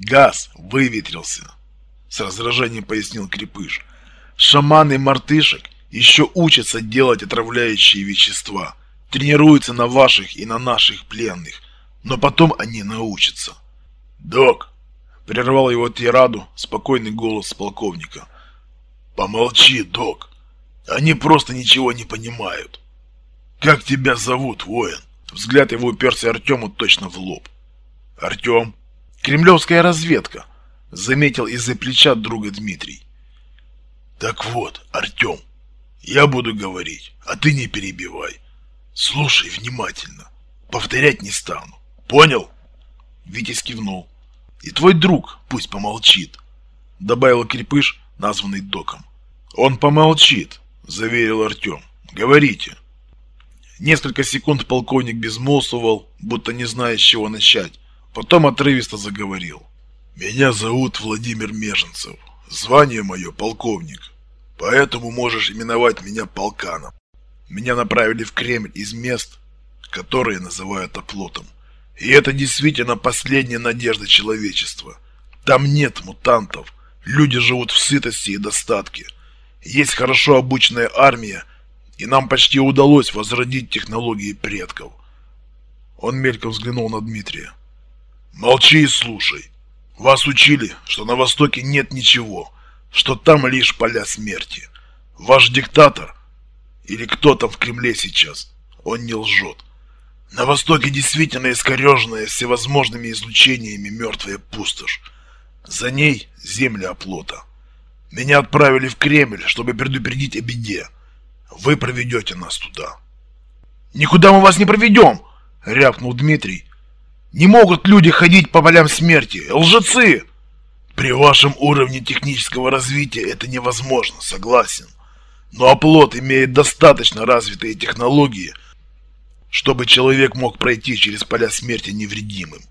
Газ выветрился, с раздражением пояснил Крепыш. Шаманы мартышек еще учатся делать отравляющие вещества, тренируются на ваших и на наших пленных, но потом они научатся. Док, прервал его тираду спокойный голос полковника. Помолчи, док. Они просто ничего не понимают. Как тебя зовут, воин? Взгляд его уперся Артему точно в лоб. Артем. Кремлевская разведка, заметил из-за плеча друга Дмитрий. Так вот, Артем, я буду говорить, а ты не перебивай. Слушай внимательно. Повторять не стану. Понял? Витязь кивнул. И твой друг пусть помолчит, добавил Крепыш, названный Доком. Он помолчит, заверил Артем. Говорите. Несколько секунд полковник безмолвствовал, будто не зная, с чего начать. Потом отрывисто заговорил. «Меня зовут Владимир Меженцев. Звание мое полковник. Поэтому можешь именовать меня полканом. Меня направили в Кремль из мест, которые называют оплотом. И это действительно последняя надежда человечества. Там нет мутантов. Люди живут в сытости и достатке. Есть хорошо обученная армия, и нам почти удалось возродить технологии предков. Он мельком взглянул на Дмитрия. Молчи и слушай. Вас учили, что на Востоке нет ничего, что там лишь поля смерти. Ваш диктатор, или кто там в Кремле сейчас, он не лжет. На Востоке действительно искореженная всевозможными излучениями мертвая пустошь. За ней земля оплота. Меня отправили в Кремль, чтобы предупредить о беде. Вы проведете нас туда. Никуда мы вас не проведем, рявкнул Дмитрий. Не могут люди ходить по полям смерти. Лжецы! При вашем уровне технического развития это невозможно, согласен. Но оплот имеет достаточно развитые технологии, чтобы человек мог пройти через поля смерти невредимым.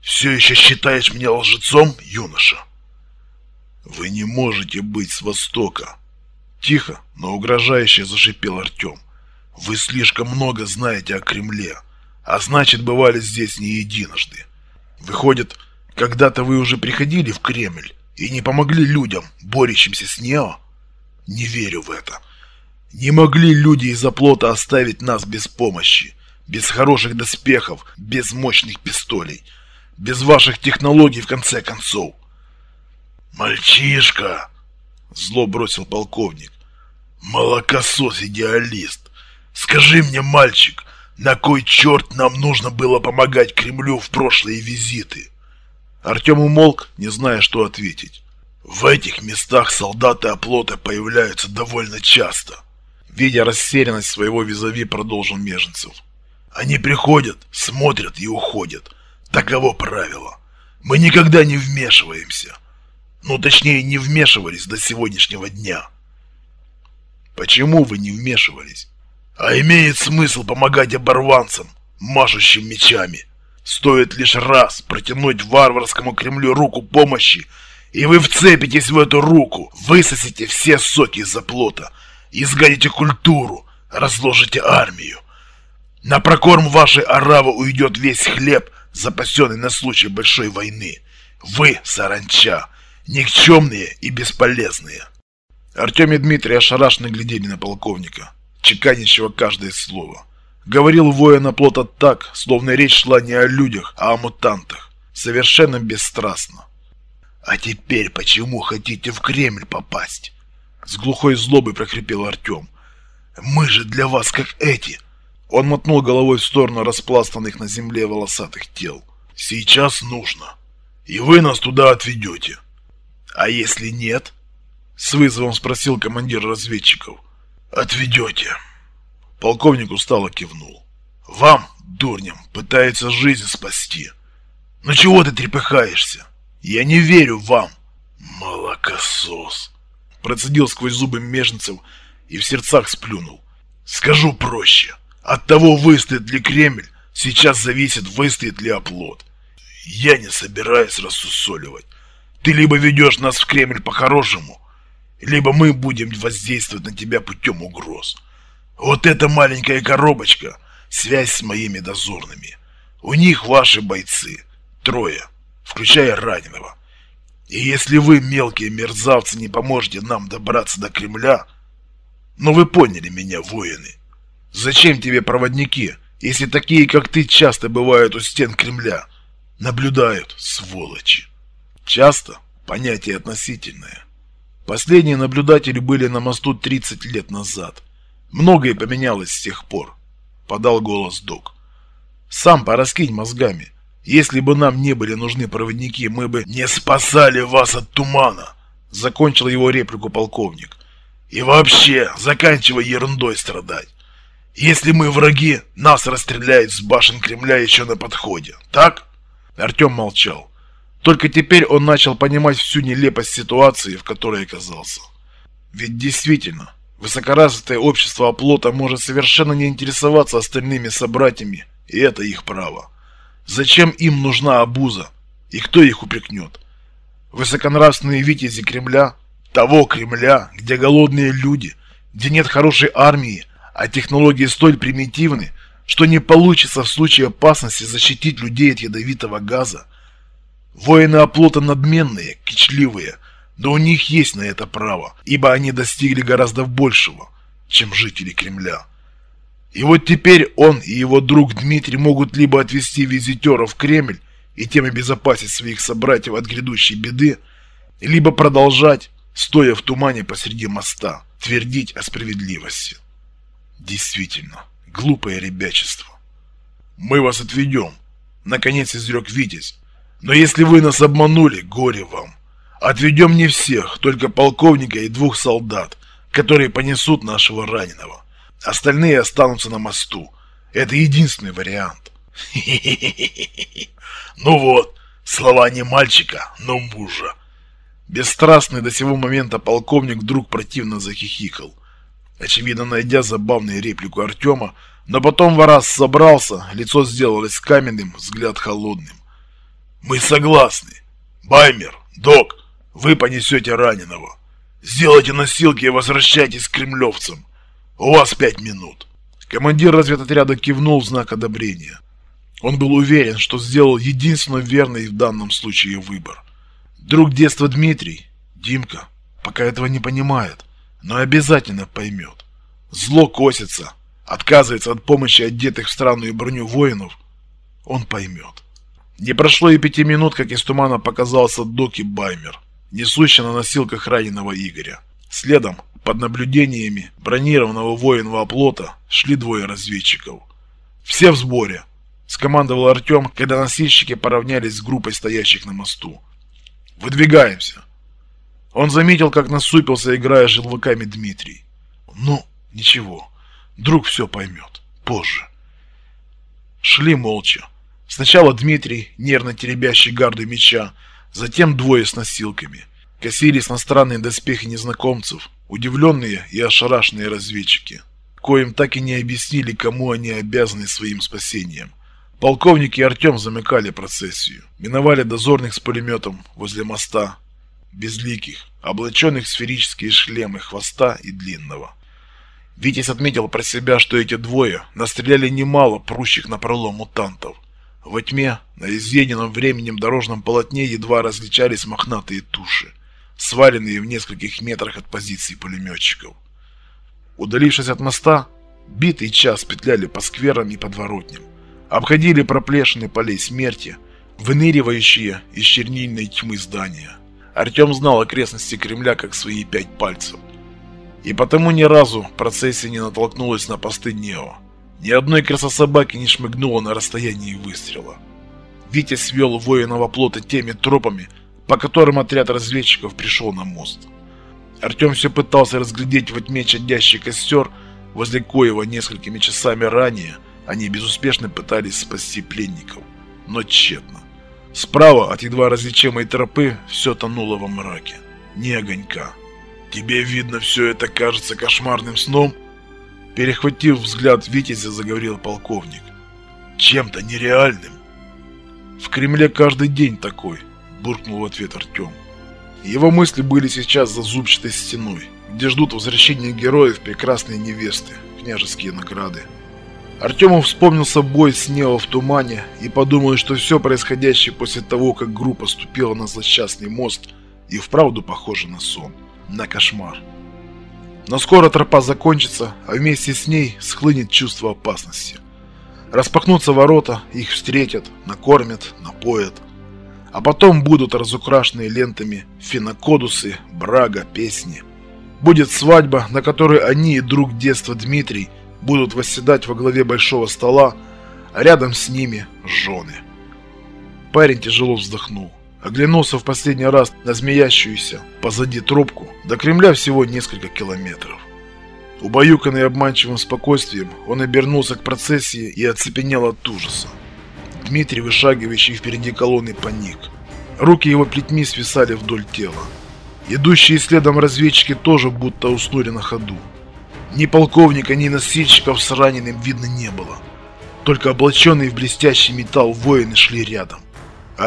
Все еще считаешь меня лжецом, юноша? Вы не можете быть с Востока. Тихо, но угрожающе зашипел Артем. Вы слишком много знаете о Кремле, а значит, бывали здесь не единожды. Выходит, когда-то вы уже приходили в Кремль и не помогли людям, борющимся с Нео? Не верю в это. Не могли люди из оплота оставить нас без помощи, без хороших доспехов, без мощных пистолей, без ваших технологий в конце концов. «Мальчишка!» — зло бросил полковник. «Молокосос-идеалист! Скажи мне, мальчик, на кой черт нам нужно было помогать Кремлю в прошлые визиты?» Артем умолк, не зная, что ответить. «В этих местах солдаты оплота появляются довольно часто». Видя растерянность своего визави, продолжил Меженцев. «Они приходят, смотрят и уходят. Таково правило. Мы никогда не вмешиваемся. Ну, точнее, не вмешивались до сегодняшнего дня. Почему вы не вмешивались? А имеет смысл помогать оборванцам, машущим мечами. Стоит лишь раз протянуть варварскому Кремлю руку помощи, и вы вцепитесь в эту руку, высосите все соки из заплота, изгадите культуру, разложите армию. На прокорм вашей аравы уйдет весь хлеб, запасенный на случай большой войны. Вы, саранча, никчемные и бесполезные. Артем и Дмитрий ошарашенно глядели на полковника, чеканящего каждое слово. Говорил воин оплота так, словно речь шла не о людях, а о мутантах, совершенно бесстрастно. «А теперь почему хотите в Кремль попасть?» С глухой злобой прохрипел Артем. «Мы же для вас как эти!» Он мотнул головой в сторону распластанных на земле волосатых тел. «Сейчас нужно, и вы нас туда отведете. «А если нет?» — с вызовом спросил командир разведчиков. «Отведете». Полковник устало кивнул. «Вам, дурням, пытается жизнь спасти. Ну чего ты трепыхаешься? Я не верю вам!» «Молокосос!» Процедил сквозь зубы Меженцев и в сердцах сплюнул. «Скажу проще. От того, выстоит ли Кремль, сейчас зависит, выстоит ли оплот. Я не собираюсь рассусоливать. Ты либо ведешь нас в Кремль по-хорошему, либо мы будем воздействовать на тебя путем угроз. Вот эта маленькая коробочка — связь с моими дозорными. У них ваши бойцы. Трое. включая раненого. И если вы, мелкие мерзавцы, не поможете нам добраться до Кремля, ну вы поняли меня, воины. Зачем тебе проводники, если такие, как ты, часто бывают у стен Кремля? Наблюдают, сволочи. Часто понятие относительное. Последние наблюдатели были на мосту 30 лет назад. Многое поменялось с тех пор, подал голос Док. Сам пораскинь мозгами. Если бы нам не были нужны проводники, мы бы не спасали вас от тумана, закончил его реплику полковник. И вообще, заканчивай ерундой страдать. Если мы враги, нас расстреляют с башен Кремля еще на подходе. Так? Артем молчал. Только теперь он начал понимать всю нелепость ситуации, в которой оказался. Ведь действительно, высокоразвитое общество оплота может совершенно не интересоваться остальными собратьями и это их право. Зачем им нужна обуза? И кто их упрекнет? Высоконравственные витязи Кремля? Того Кремля, где голодные люди, где нет хорошей армии, а технологии столь примитивны, что не получится в случае опасности защитить людей от ядовитого газа. Воины оплота надменные, кичливые, но у них есть на это право, ибо они достигли гораздо большего, чем жители Кремля. И вот теперь он и его друг Дмитрий могут либо отвести визитеров в Кремль и тем обезопасить своих собратьев от грядущей беды, либо продолжать, стоя в тумане посреди моста, твердить о справедливости. Действительно, глупое ребячество. Мы вас отведем, наконец изрек Витязь. Но если вы нас обманули, горе вам. Отведем не всех, только полковника и двух солдат, которые понесут нашего раненого. Остальные останутся на мосту. Это единственный вариант. Ну вот, слова не мальчика, но мужа. Бесстрастный до сего момента полковник вдруг противно захихикал. Очевидно, найдя забавную реплику Артема, но потом ворас собрался, лицо сделалось каменным, взгляд холодным. «Мы согласны. Баймер, док, вы понесете раненого. Сделайте носилки и возвращайтесь к кремлевцам. «У вас пять минут». Командир разведотряда кивнул в знак одобрения. Он был уверен, что сделал единственно верный в данном случае выбор. Друг детства Дмитрий, Димка, пока этого не понимает, но обязательно поймет. Зло косится, отказывается от помощи одетых в странную броню воинов. Он поймет. Не прошло и пяти минут, как из тумана показался Доки Баймер, несущий на носилках раненого Игоря. Следом под наблюдениями бронированного военного оплота шли двое разведчиков. «Все в сборе!» – скомандовал Артем, когда носильщики поравнялись с группой стоящих на мосту. «Выдвигаемся!» Он заметил, как насупился, играя желваками Дмитрий. «Ну, ничего, друг все поймет. Позже». Шли молча. Сначала Дмитрий, нервно теребящий гарды меча, затем двое с носилками. Косились на странные доспехи незнакомцев, Удивленные и ошарашенные разведчики, коим так и не объяснили, кому они обязаны своим спасением. Полковник и Артем замыкали процессию, миновали дозорных с пулеметом возле моста, безликих, облаченных в сферические шлемы хвоста и длинного. Витязь отметил про себя, что эти двое настреляли немало прущих на пролом мутантов. Во тьме, на изъеденном временем дорожном полотне едва различались мохнатые туши сваленные в нескольких метрах от позиции пулеметчиков. Удалившись от моста, битый час петляли по скверам и подворотням, обходили проплешины полей смерти, выныривающие из чернильной тьмы здания. Артем знал окрестности Кремля как свои пять пальцев. И потому ни разу процессия не натолкнулась на посты Нео. Ни одной красособаки не шмыгнула на расстоянии выстрела. Витя свел воинова плота теми тропами, по которым отряд разведчиков пришел на мост. Артем все пытался разглядеть во тьме чадящий костер, возле коего несколькими часами ранее они безуспешно пытались спасти пленников, но тщетно. Справа от едва различимой тропы все тонуло во мраке. Ни огонька. «Тебе, видно, все это кажется кошмарным сном?» Перехватив взгляд Витязя, заговорил полковник. «Чем-то нереальным. В Кремле каждый день такой, буркнул в ответ Артем. Его мысли были сейчас за зубчатой стеной, где ждут возвращения героев прекрасные невесты, княжеские награды. Артему вспомнился бой с Нео в тумане и подумал, что все происходящее после того, как группа ступила на злосчастный мост, и вправду похоже на сон, на кошмар. Но скоро тропа закончится, а вместе с ней схлынет чувство опасности. Распахнутся ворота, их встретят, накормят, напоят. А потом будут разукрашенные лентами финокодусы, брага, песни. Будет свадьба, на которой они и друг детства Дмитрий будут восседать во главе большого стола, а рядом с ними жены. Парень тяжело вздохнул. Оглянулся в последний раз на змеящуюся позади трубку. До Кремля всего несколько километров. Убаюканный обманчивым спокойствием, он обернулся к процессии и оцепенел от ужаса. Дмитрий, вышагивающий впереди колонны, паник. Руки его плетьми свисали вдоль тела. Идущие следом разведчики тоже будто уснули на ходу. Ни полковника, ни носильщиков с раненым видно не было. Только облаченные в блестящий металл воины шли рядом.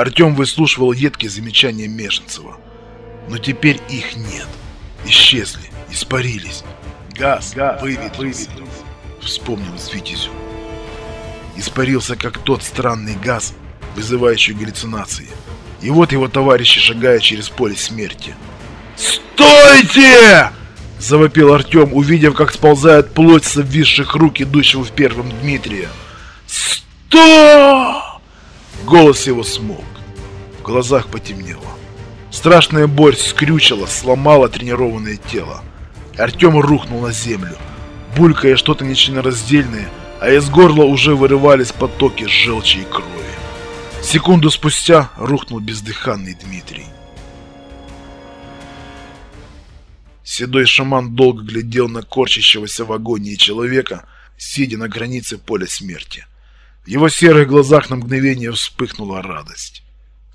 Артем выслушивал едкие замечания Мешенцева. Но теперь их нет. Исчезли, испарились. Газ, Газ выветрился. Вспомнилось Витязю. Испарился, как тот странный газ, вызывающий галлюцинации. И вот его товарищи шагают через поле смерти. «Стойте!» – завопил Артем, увидев, как сползает плоть с обвисших рук идущего в первом Дмитрия. «Стой!» Голос его смолк. В глазах потемнело. Страшная боль скрючила, сломала тренированное тело. Артем рухнул на землю, булькая что-то нечленораздельное, а из горла уже вырывались потоки желчи и крови. Секунду спустя рухнул бездыханный Дмитрий. Седой шаман долго глядел на корчащегося в агонии человека, сидя на границе поля смерти. В его серых глазах на мгновение вспыхнула радость.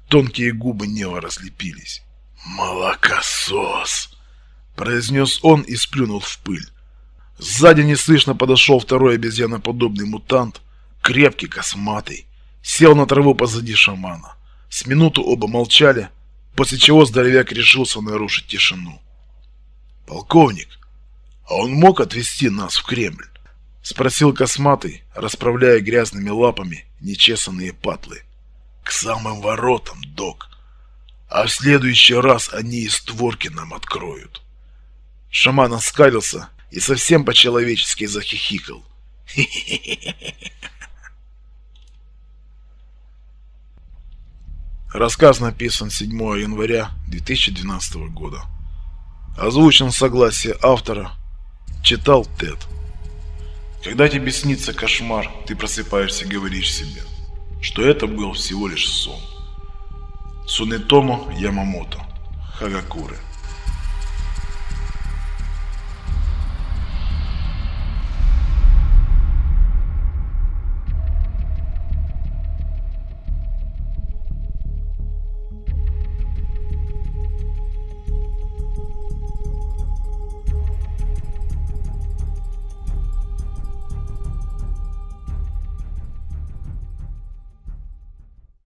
Тонкие губы Нео разлепились. «Молокосос!» – произнес он и сплюнул в пыль. Сзади неслышно подошел второй обезьяноподобный мутант, крепкий, косматый. Сел на траву позади шамана. С минуту оба молчали, после чего здоровяк решился нарушить тишину. «Полковник, а он мог отвезти нас в Кремль?» — спросил косматый, расправляя грязными лапами нечесанные патлы. «К самым воротам, док. А в следующий раз они и створки нам откроют». Шаман оскалился и совсем по-человечески захихикал. Рассказ написан 7 января 2012 года. Озвучен согласие автора. Читал Тед. Когда тебе снится кошмар, ты просыпаешься и говоришь себе, что это был всего лишь сон. Сунетомо Ямамото. Хагакуры.